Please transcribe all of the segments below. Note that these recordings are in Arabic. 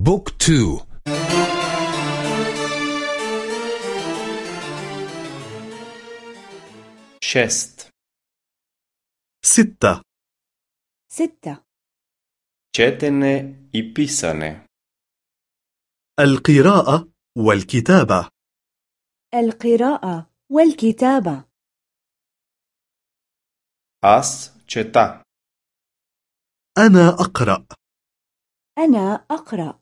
بوك تو شست ستة ستة четене и писане القراءة والكتابة القراءة والكتابة Аз чета. أنا أقرأ أنا أقرأ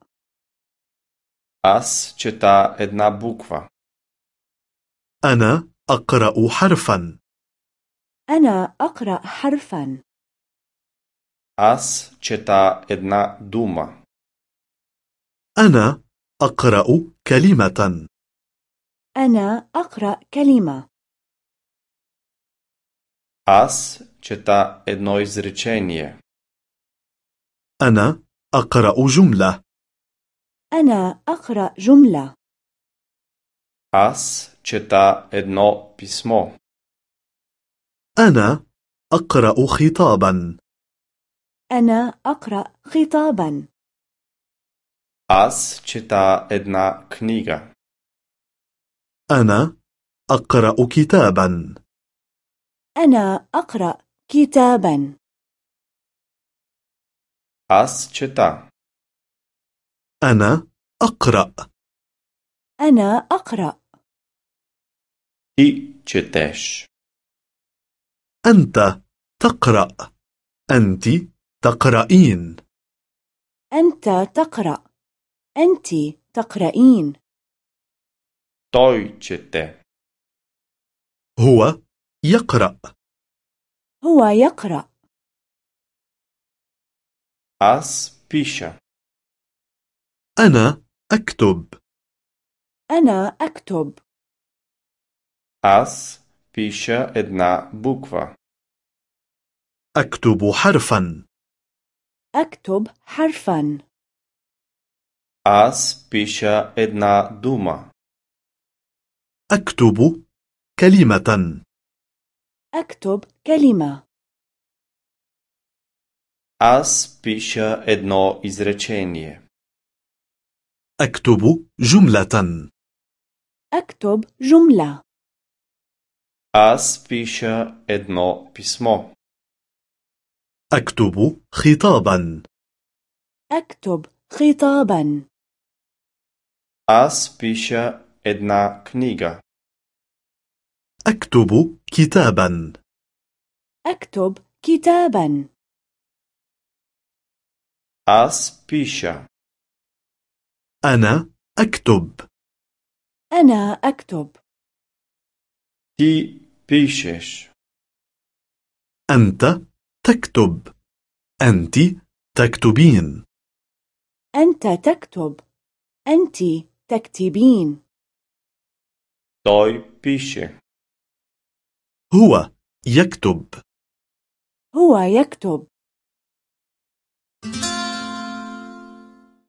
Аз чета една буква. أنا أقرأ حرفا أنا أقرأ حرفا Аз чета една дума. أنا أقرأ كلمة أنا أقرأ كلمة Аз чета едно изречение. أنا أقرأ جملة أنا أقرأ جملة Аз чета едно писмо. أنا أقرأ خطابا أنا أقرأ خطابا Аз чета една книга. أنا أقرأ كتابا أنا أقرأ كتابا Аз чета. أنا أقرأ أنا أقرأ Ти четеш. أنت تقرأ أنت تقرأين أنت تقرأ أنت تقرأين Той чете. هو يقرأ هو يقرأ Аз пиша. أنا أكتب أنا أكتب Аз пиша една буква. أكتب حرفا أكتب حرفا Аз пиша една дума. أكتب كلمة أكتب كلمة Аз пиша едно изречение. أكتب جملة أكتب جملة Аз пиша едно писмо. أكتب خطابا أكتب خطابا Аз пиша една книга. أكتب كتابا أكتب كتابا Аз пиша. أنا أكتب. أنا أكتب. تي بيشش أنت تكتب. أنت تكتبين. أنت تكتب. أنت تكتبين. تاي بيشه هو يكتب. هو يكتب.